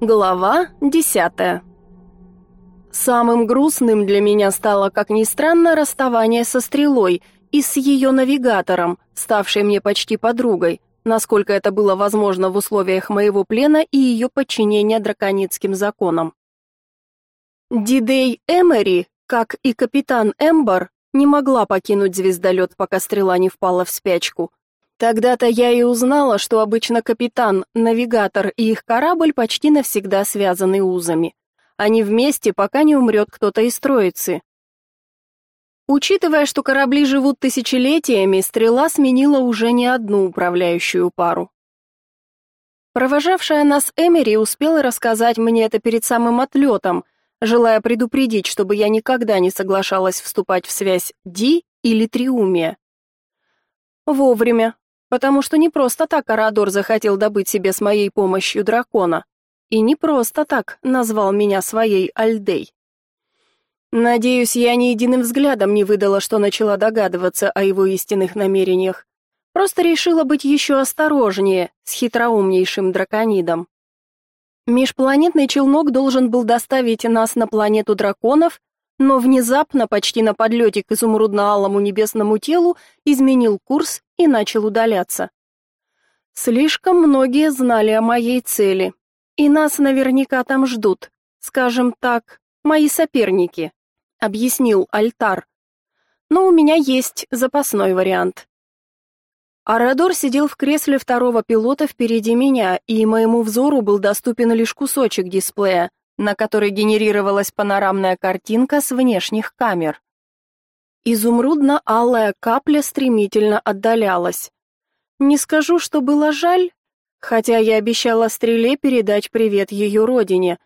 Глава десятая. Самым грустным для меня стало, как ни странно, расставание со стрелой и с ее навигатором, ставшей мне почти подругой, насколько это было возможно в условиях моего плена и ее подчинения драконицким законам. Дидей Эмери, как и капитан Эмбар, не могла покинуть звездолет, пока стрела не впала в спячку, Тогда-то я и узнала, что обычно капитан, навигатор и их корабль почти навсегда связаны узами. Они вместе, пока не умрет кто-то из троицы. Учитывая, что корабли живут тысячелетиями, стрела сменила уже не одну управляющую пару. Провожавшая нас Эмери успела рассказать мне это перед самым отлетом, желая предупредить, чтобы я никогда не соглашалась вступать в связь Ди или Триумия. Вовремя, потому что не просто так Арадор захотел добыть себе с моей помощью дракона, и не просто так назвал меня своей Альдей. Надеюсь, я ни единым взглядом не выдала, что начала догадываться о его истинных намерениях. Просто решила быть еще осторожнее с хитроумнейшим драконидом. Межпланетный челнок должен был доставить нас на планету драконов, но внезапно, почти на подлете к изумрудно-алому небесному телу, изменил курс и начал удаляться. Слишком многие знали о моей цели, и нас наверняка там ждут, скажем так, мои соперники, объяснил Альтар. Но у меня есть запасной вариант. Арадор сидел в кресле второго пилота впереди меня, и моему взору был доступен лишь кусочек дисплея, на который генерировалась панорамная картинка с внешних камер. Изумрудно-алая капля стремительно отдалялась. Не скажу, что было жаль, хотя я обещала Стреле передать привет ее родине.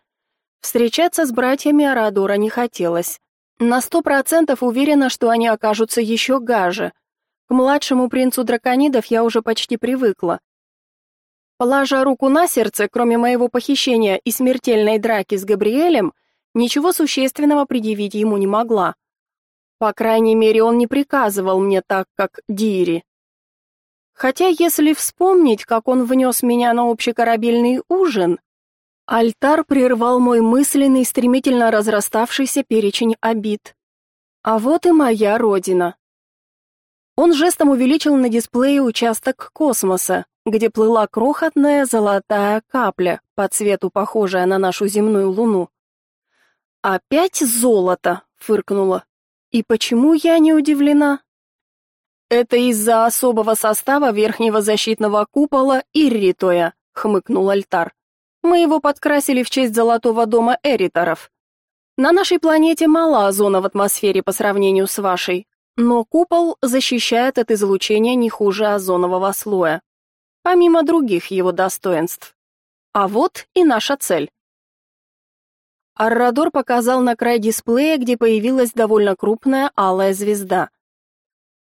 Встречаться с братьями Арадора не хотелось. На сто процентов уверена, что они окажутся еще гаже. К младшему принцу драконидов я уже почти привыкла. Положа руку на сердце, кроме моего похищения и смертельной драки с Габриэлем, ничего существенного предъявить ему не могла. По крайней мере, он не приказывал мне так, как Дири. Хотя, если вспомнить, как он внес меня на общекорабельный ужин, альтар прервал мой мысленный, стремительно разраставшийся перечень обид. А вот и моя родина. Он жестом увеличил на дисплее участок космоса, где плыла крохотная золотая капля, по цвету похожая на нашу земную луну. «Опять золото!» — фыркнула. И почему я не удивлена? Это из-за особого состава верхнего защитного купола Ирритоя, хмыкнул Альтар. Мы его подкрасили в честь золотого дома Эриторов. На нашей планете мало озона в атмосфере по сравнению с вашей, но купол защищает от излучения не хуже озонового слоя, помимо других его достоинств. А вот и наша цель. Аррадор показал на край дисплея, где появилась довольно крупная алая звезда.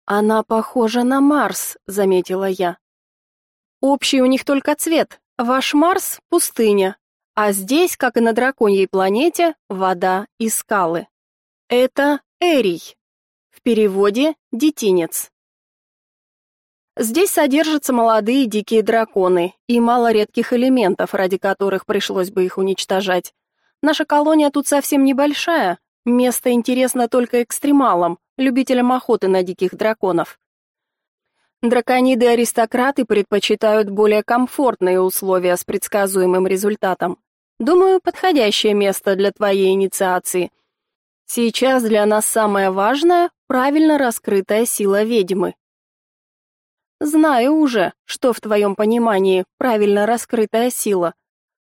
Она похожа на Марс, заметила я. Общий у них только цвет. Ваш Марс пустыня, а здесь, как и на драконьей планете, вода и скалы. Это Эрий. В переводе детинец. Здесь содержатся молодые дикие драконы и мало редких элементов, ради которых пришлось бы их уничтожать. Наша колония тут совсем небольшая, место интересно только экстремалам, любителям охоты на диких драконов. Дракониды-аристократы предпочитают более комфортные условия с предсказуемым результатом. Думаю, подходящее место для твоей инициации. Сейчас для нас самое важное правильно раскрытая сила ведьмы. Знаю уже, что в твоем понимании правильно раскрытая сила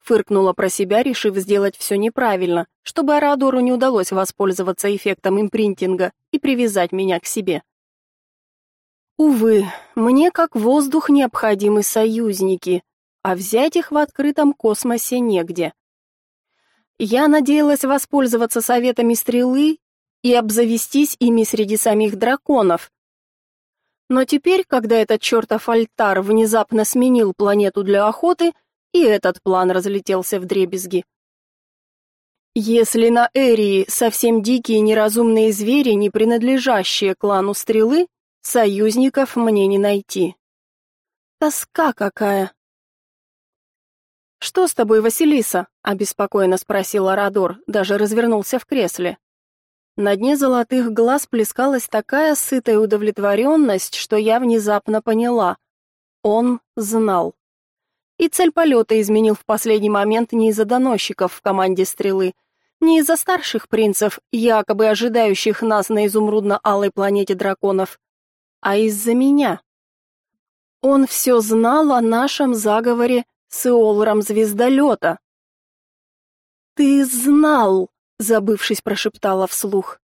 фыркнула про себя, решив сделать все неправильно, чтобы Арадору не удалось воспользоваться эффектом импринтинга и привязать меня к себе. Увы, мне как воздух необходимы союзники, а взять их в открытом космосе негде. Я надеялась воспользоваться советами стрелы и обзавестись ими среди самих драконов. Но теперь, когда этот чертов альтар внезапно сменил планету для охоты, и этот план разлетелся вдребезги. Если на Эрии совсем дикие неразумные звери, не принадлежащие клану Стрелы, союзников мне не найти. Тоска какая. Что с тобой, Василиса? обеспокоенно спросил Арадор, даже развернулся в кресле. На дне золотых глаз плескалась такая сытая удовлетворенность, что я внезапно поняла. Он знал. И цель полета изменил в последний момент не из-за доносчиков в команде стрелы, не из-за старших принцев, якобы ожидающих нас на изумрудно-алой планете драконов, а из-за меня. Он все знал о нашем заговоре с Иолром Звездолета. «Ты знал!» забывшись, прошептала вслух.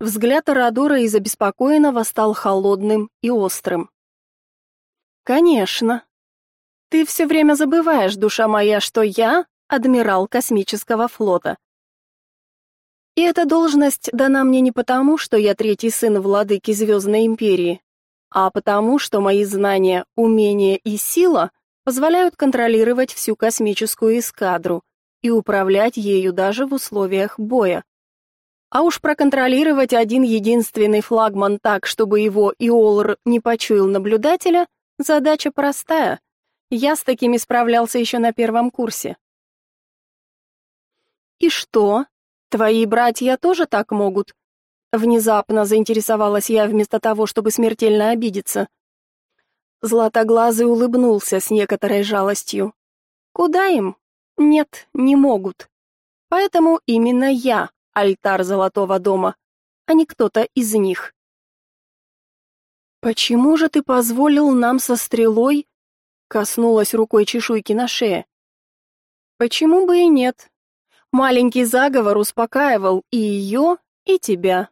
Взгляд Арадора из обеспокоенного стал холодным и острым. Конечно. Ты все время забываешь, душа моя, что я адмирал космического флота. И эта должность дана мне не потому, что я третий сын владыки Звездной империи, а потому, что мои знания, умения и сила позволяют контролировать всю космическую эскадру и управлять ею даже в условиях боя. А уж проконтролировать один единственный флагман так, чтобы его Иолр не почуял наблюдателя, задача простая. Я с такими справлялся еще на первом курсе. И что? Твои братья тоже так могут? Внезапно заинтересовалась я вместо того, чтобы смертельно обидеться. Златоглазый улыбнулся с некоторой жалостью. Куда им? Нет, не могут. Поэтому именно я альтар Золотого дома, а не кто-то из них. Почему же ты позволил нам со стрелой коснулась рукой чешуйки на шее? Почему бы и нет? Маленький заговор успокаивал и ее, и тебя.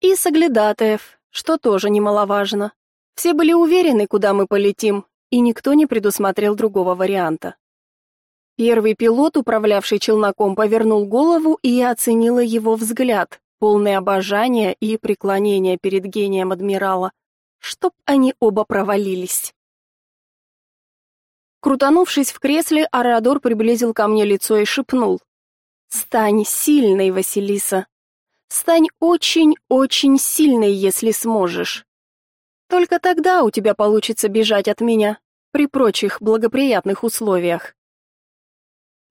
И соглядатаев, что тоже немаловажно. Все были уверены, куда мы полетим, и никто не предусмотрел другого варианта. Первый пилот, управлявший челноком, повернул голову, и я оценила его взгляд, полный обожания и преклонения перед гением адмирала. Чтоб они оба провалились. Крутанувшись в кресле, Арадор приблизил ко мне лицо и шепнул. «Стань сильной, Василиса. Стань очень-очень сильной, если сможешь. Только тогда у тебя получится бежать от меня, при прочих благоприятных условиях».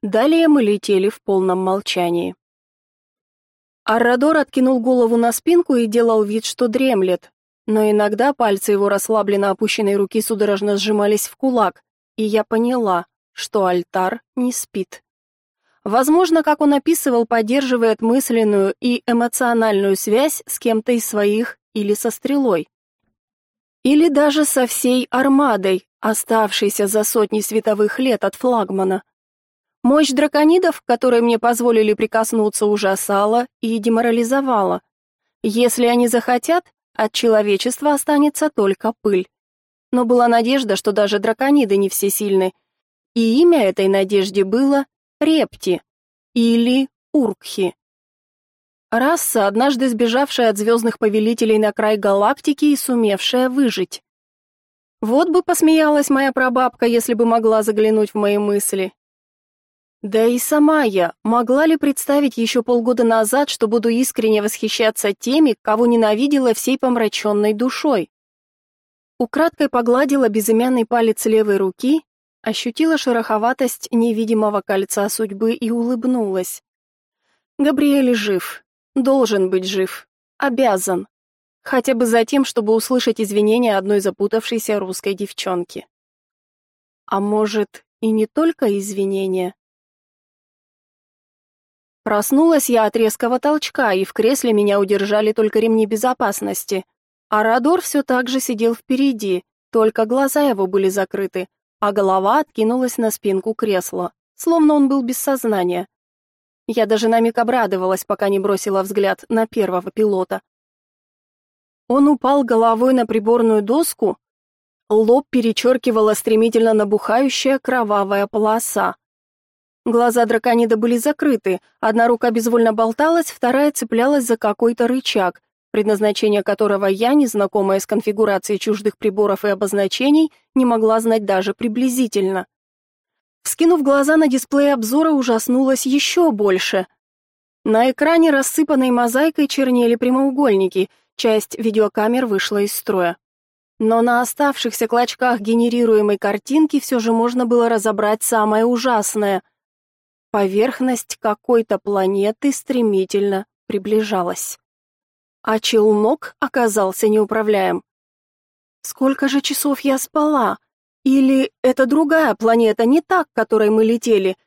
Далее мы летели в полном молчании. Аррадор откинул голову на спинку и делал вид, что дремлет, но иногда пальцы его расслабленно опущенной руки судорожно сжимались в кулак, и я поняла, что альтар не спит. Возможно, как он описывал, поддерживает мысленную и эмоциональную связь с кем-то из своих или со стрелой. Или даже со всей армадой, оставшейся за сотни световых лет от флагмана. Мощь драконидов, которой мне позволили прикоснуться, ужасала и деморализовала. Если они захотят, от человечества останется только пыль. Но была надежда, что даже дракониды не всесильны. И имя этой надежде было Репти или Уркхи. Раса, однажды сбежавшая от звездных повелителей на край галактики и сумевшая выжить. Вот бы посмеялась моя прабабка, если бы могла заглянуть в мои мысли. Да и сама я могла ли представить еще полгода назад, что буду искренне восхищаться теми, кого ненавидела всей помраченной душой? Украдкой погладила безымянный палец левой руки, ощутила шероховатость невидимого кольца судьбы и улыбнулась. Габриэль жив, должен быть жив, обязан. Хотя бы за тем, чтобы услышать извинения одной запутавшейся русской девчонки. А может, и не только извинения, Проснулась я от резкого толчка, и в кресле меня удержали только ремни безопасности. А Радор все так же сидел впереди, только глаза его были закрыты, а голова откинулась на спинку кресла, словно он был без сознания. Я даже на миг обрадовалась, пока не бросила взгляд на первого пилота. Он упал головой на приборную доску, лоб перечеркивала стремительно набухающая кровавая полоса. Глаза драконида были закрыты, одна рука безвольно болталась, вторая цеплялась за какой-то рычаг, предназначение которого я, незнакомая с конфигурацией чуждых приборов и обозначений, не могла знать даже приблизительно. Вскинув глаза на дисплей обзора, ужаснулась еще больше. На экране рассыпанной мозаикой чернели прямоугольники, часть видеокамер вышла из строя. Но на оставшихся клочках генерируемой картинки все же можно было разобрать самое ужасное. Поверхность какой-то планеты стремительно приближалась. А челнок оказался неуправляем. Сколько же часов я спала? Или это другая планета, не та, к которой мы летели?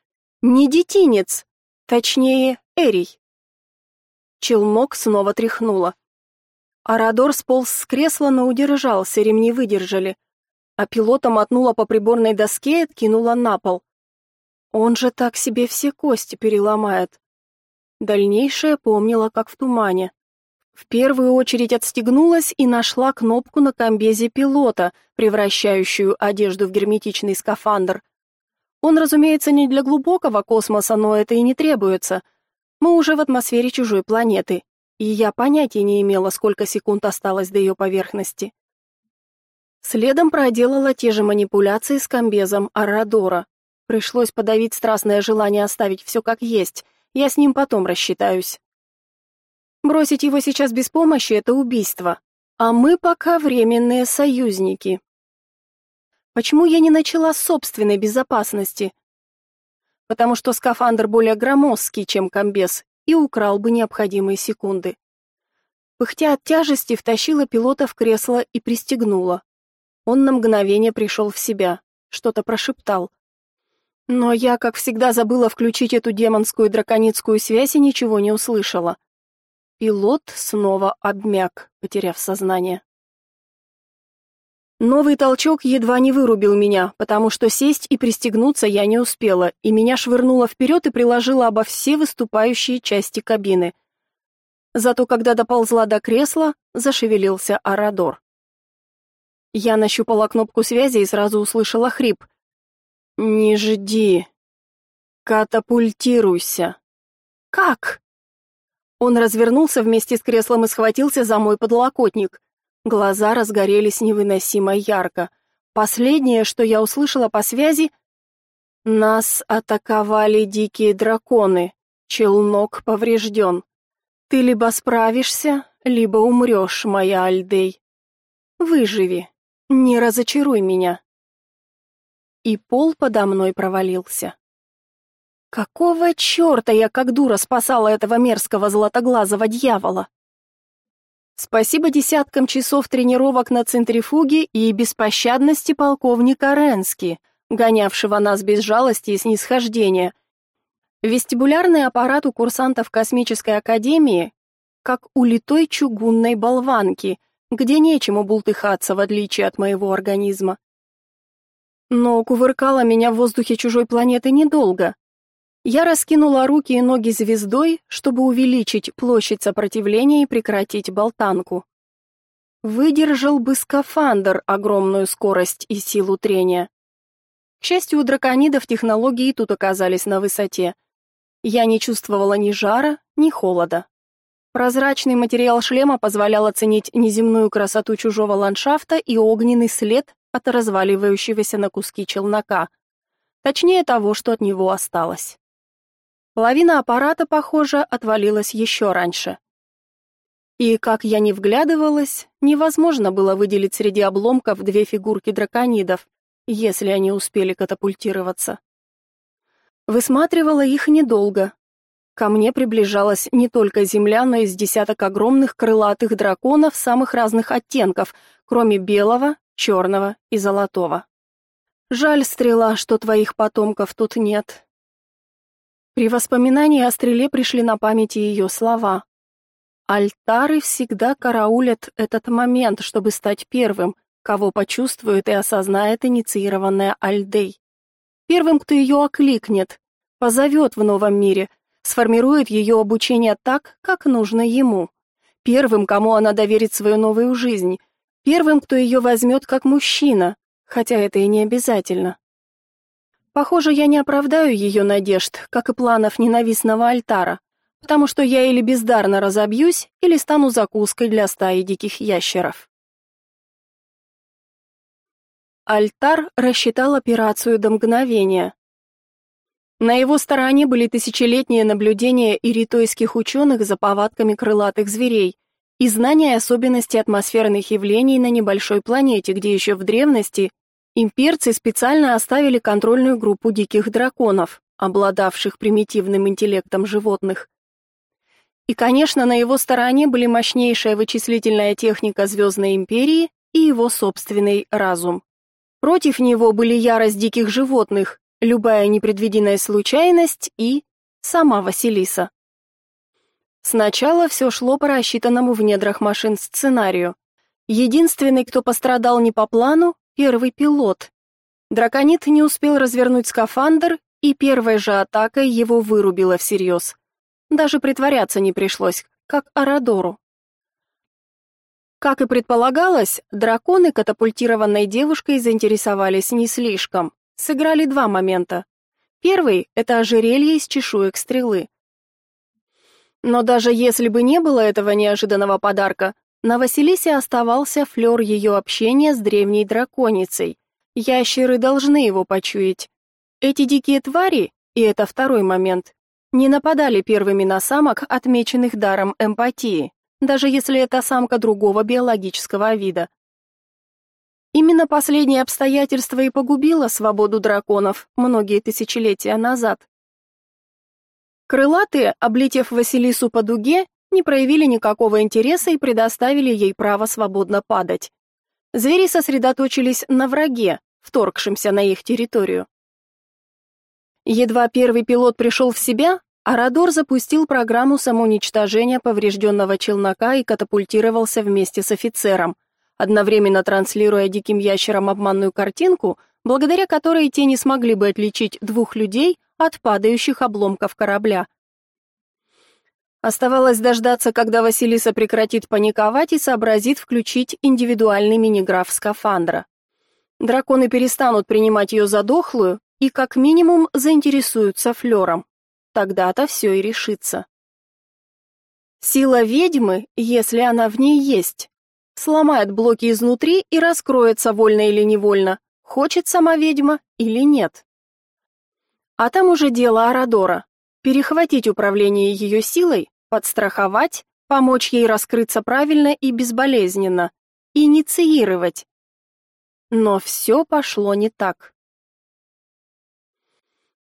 Не детинец, точнее, Эрий. Челнок снова тряхнуло. Арадор сполз с кресла, но удержался, ремни выдержали. А пилота мотнула по приборной доске и откинула на пол. Он же так себе все кости переломает. Дальнейшее помнила, как в тумане. В первую очередь отстегнулась и нашла кнопку на комбезе пилота, превращающую одежду в герметичный скафандр. Он, разумеется, не для глубокого космоса, но это и не требуется. Мы уже в атмосфере чужой планеты, и я понятия не имела, сколько секунд осталось до ее поверхности. Следом проделала те же манипуляции с комбезом Арадора. Пришлось подавить страстное желание оставить все как есть. Я с ним потом рассчитаюсь. Бросить его сейчас без помощи это убийство, а мы пока временные союзники. Почему я не начала с собственной безопасности? Потому что скафандр более громоздкий, чем комбез, и украл бы необходимые секунды. Пыхтя от тяжести, втащила пилота в кресло и пристегнула. Он на мгновение пришел в себя, что-то прошептал. Но я, как всегда, забыла включить эту демонскую драконицкую связь и ничего не услышала. Пилот снова обмяк, потеряв сознание. Новый толчок едва не вырубил меня, потому что сесть и пристегнуться я не успела, и меня швырнуло вперед и приложило обо все выступающие части кабины. Зато когда доползла до кресла, зашевелился Арадор. Я нащупала кнопку связи и сразу услышала хрип. «Не жди. Катапультируйся». «Как?» Он развернулся вместе с креслом и схватился за мой подлокотник. Глаза разгорелись невыносимо ярко. Последнее, что я услышала по связи, нас атаковали дикие драконы. Челнок поврежден. Ты либо справишься, либо умрешь, моя Альдей. Выживи. Не разочаруй меня. И пол подо мной провалился. Какого чёрта я как дура спасала этого мерзкого златоглазого дьявола? Спасибо десяткам часов тренировок на центрифуге и беспощадности полковника Ренски, гонявшего нас без жалости и снисхождения. Вестибулярный аппарат у курсантов Космической академии как у литой чугунной болванки, где нечему бултыхаться в отличие от моего организма. Но кувыркала меня в воздухе чужой планеты недолго. Я раскинула руки и ноги звездой, чтобы увеличить площадь сопротивления и прекратить болтанку. Выдержал бы скафандр огромную скорость и силу трения. К счастью, у драконидов технологии тут оказались на высоте. Я не чувствовала ни жара, ни холода. Прозрачный материал шлема позволял оценить неземную красоту чужого ландшафта и огненный след от разваливающегося на куски челнока. Точнее того, что от него осталось. Половина аппарата, похоже, отвалилась еще раньше. И как я не вглядывалась, невозможно было выделить среди обломков две фигурки драконидов, если они успели катапультироваться. Высматривала их недолго. Ко мне приближалась не только земля, но и с десяток огромных крылатых драконов самых разных оттенков, кроме белого, черного и золотого. Жаль, стрела, что твоих потомков тут нет. При воспоминании о стреле пришли на память ее слова. Альтары всегда караулят этот момент, чтобы стать первым, кого почувствует и осознает инициированная Альдей. Первым, кто ее окликнет, позовет в новом мире, сформирует ее обучение так, как нужно ему. Первым, кому она доверит свою новую жизнь. Первым, кто ее возьмет как мужчина, хотя это и не обязательно. Похоже, я не оправдаю ее надежд, как и планов ненавистного альтара, потому что я или бездарно разобьюсь, или стану закуской для стаи диких ящеров. Альтар рассчитал операцию до мгновения. На его стороне были тысячелетние наблюдения иритойских ученых за повадками крылатых зверей, и знания особенностей атмосферных явлений на небольшой планете, где еще в древности имперцы специально оставили контрольную группу диких драконов, обладавших примитивным интеллектом животных. И, конечно, на его стороне были мощнейшая вычислительная техника Звездной империи и его собственный разум. Против него были ярость диких животных, любая непредвиденная случайность и сама Василиса. Сначала все шло по рассчитанному в недрах машин сценарию. Единственный, кто пострадал не по плану, первый пилот. Драконит не успел развернуть скафандр, и первой же атакой его вырубило всерьез. Даже притворяться не пришлось, как Арадору. Как и предполагалось, драконы катапультированной девушкой заинтересовались не слишком. Сыграли два момента. Первый это ожерелье из чешуек стрелы. Но даже если бы не было этого неожиданного подарка, на Василисе оставался флёр ее общения с древней драконицей. Ящеры должны его почуять. Эти дикие твари, и это второй момент, не нападали первыми на самок, отмеченных даром эмпатии, даже если это самка другого биологического вида. Именно последнее обстоятельство и погубило свободу драконов многие тысячелетия назад. Крылатые, облетев Василису по дуге, не проявили никакого интереса и предоставили ей право свободно падать. Звери сосредоточились на враге, вторгшемся на их территорию. Едва первый пилот пришел в себя, Арадор запустил программу самоуничтожения поврежденного челнока и катапультировался вместе с офицером, одновременно транслируя диким ящерам обманную картинку, благодаря которой те не смогли бы отличить двух людей от падающих обломков корабля. Оставалось дождаться, когда Василиса прекратит паниковать и сообразит включить индивидуальный мини-граф скафандра. Драконы перестанут принимать ее за дохлую и как минимум заинтересуются флером. Тогда-то все и решится. Сила ведьмы, если она в ней есть, сломает блоки изнутри и раскроется вольно или невольно, хочет сама ведьма или нет. А там уже дело Арадора. Перехватить управление ее силой, подстраховать, помочь ей раскрыться правильно и безболезненно, инициировать. Но все пошло не так.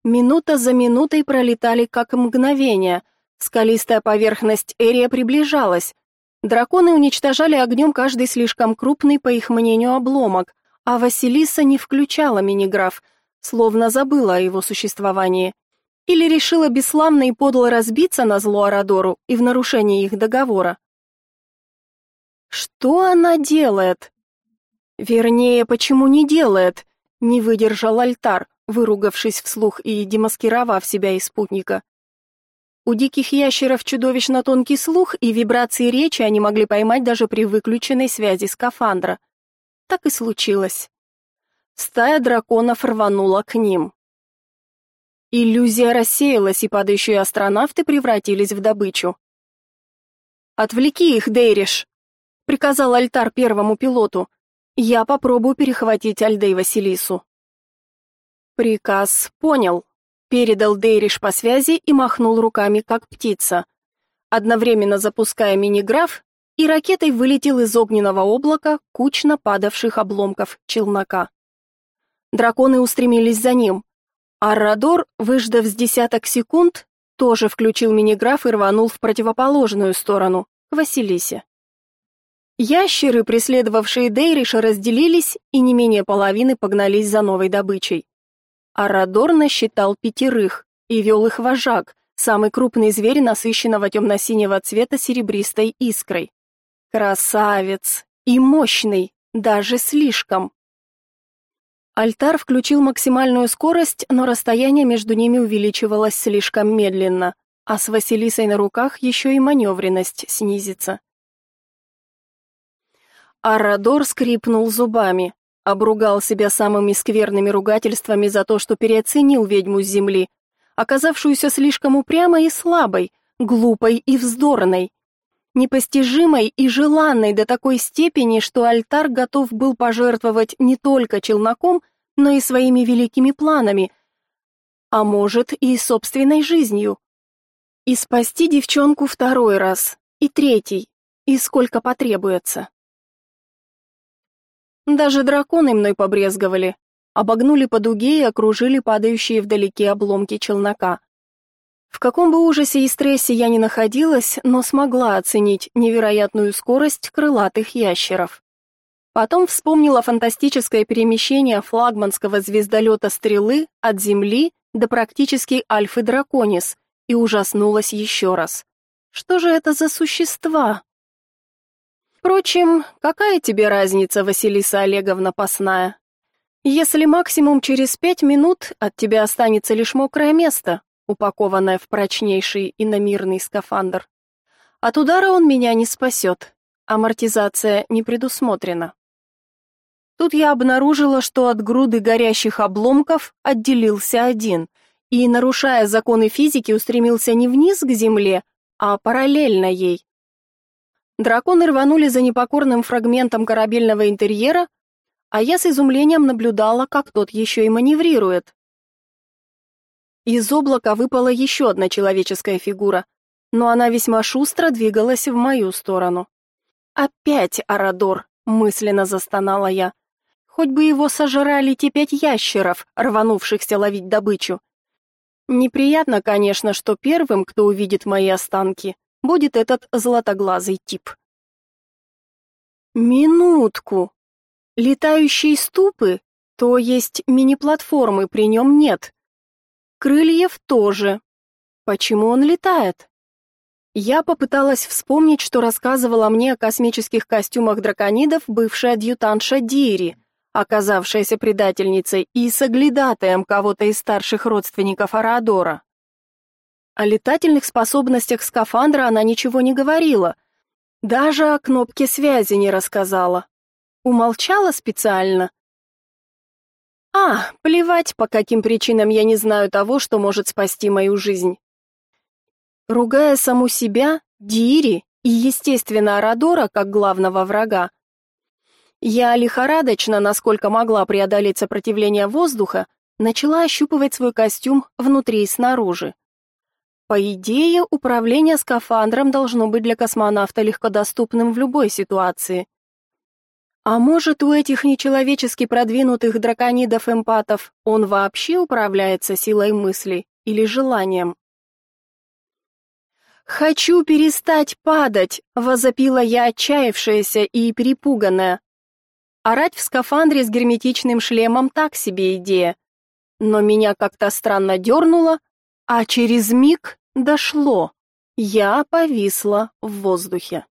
Минута за минутой пролетали как мгновения. Скалистая поверхность Эрия приближалась. Драконы уничтожали огнем каждый слишком крупный, по их мнению, обломок, а Василиса не включала миниграф — словно забыла о его существовании. Или решила бесславно и подло разбиться на зло Арадору и в нарушении их договора. Что она делает? Вернее, почему не делает? Не выдержал альтар, выругавшись вслух и демаскировав себя из спутника. У диких ящеров чудовищно тонкий слух, и вибрации речи они могли поймать даже при выключенной связи скафандра. Так и случилось. Стая драконов рванула к ним. Иллюзия рассеялась, и падающие астронавты превратились в добычу. «Отвлеки их, Дейриш!» — приказал Альтар первому пилоту. «Я попробую перехватить Альдей Василису». Приказ понял. Передал Дейриш по связи и махнул руками, как птица. Одновременно запуская мини-граф, и ракетой вылетел из огненного облака кучно падавших обломков челнока. Драконы устремились за ним. Аррадор, выждав с десяток секунд, тоже включил миниграф и рванул в противоположную сторону, к Василисе. Ящеры, преследовавшие Дейриша, разделились и не менее половины погнались за новой добычей. Аррадор насчитал пятерых и вел их вожак, самый крупный зверь насыщенного темно-синего цвета серебристой искрой. Красавец и мощный, даже слишком. Альтар включил максимальную скорость, но расстояние между ними увеличивалось слишком медленно, а с Василисой на руках еще и маневренность снизится. Арадор скрипнул зубами, обругал себя самыми скверными ругательствами за то, что переоценил ведьму с земли, оказавшуюся слишком упрямой и слабой, глупой и вздорной, непостижимой и желанной до такой степени, что альтар готов был пожертвовать не только челноком, но и своими великими планами, а может и собственной жизнью. И спасти девчонку второй раз, и третий, и сколько потребуется. Даже драконы мной побрезговали, обогнули по дуге и окружили падающие вдалеке обломки челнока. В каком бы ужасе и стрессе я ни находилась, но смогла оценить невероятную скорость крылатых ящеров. Потом вспомнила фантастическое перемещение флагманского звездолета «Стрелы» от Земли до практически Альфы Драконис и ужаснулась еще раз. Что же это за существа? Впрочем, какая тебе разница, Василиса Олеговна Пасная? Если максимум через пять минут от тебя останется лишь мокрое место, упакованное в прочнейший иномирный скафандр. От удара он меня не спасет. Амортизация не предусмотрена. Тут я обнаружила, что от груды горящих обломков отделился один и, нарушая законы физики, устремился не вниз к земле, а параллельно ей. Драконы рванули за непокорным фрагментом корабельного интерьера, а я с изумлением наблюдала, как тот еще и маневрирует. Из облака выпала еще одна человеческая фигура, но она весьма шустро двигалась в мою сторону. «Опять Арадор!» — мысленно застонала я. «Хоть бы его сожрали те пять ящеров, рванувшихся ловить добычу. Неприятно, конечно, что первым, кто увидит мои останки, будет этот златоглазый тип». «Минутку! Летающие ступы, то есть мини-платформы, при нем нет. Крыльев тоже. Почему он летает? Я попыталась вспомнить, что рассказывала мне о космических костюмах драконидов бывшая адъютантша Дири, оказавшаяся предательницей и соглядатаем кого-то из старших родственников Арадора. О летательных способностях скафандра она ничего не говорила, даже о кнопке связи не рассказала. Умолчала специально, а, плевать, по каким причинам я не знаю того, что может спасти мою жизнь. Ругая саму себя, Дири и, естественно, Арадора как главного врага, я лихорадочно, насколько могла преодолеть сопротивление воздуха, начала ощупывать свой костюм внутри и снаружи. По идее, управление скафандром должно быть для космонавта легкодоступным в любой ситуации. А может, у этих нечеловечески продвинутых драконидов-эмпатов он вообще управляется силой мысли или желанием? «Хочу перестать падать!» — возопила я, отчаявшаяся и перепуганная. Орать в скафандре с герметичным шлемом так себе идея. Но меня как-то странно дернуло, а через миг дошло. Я повисла в воздухе.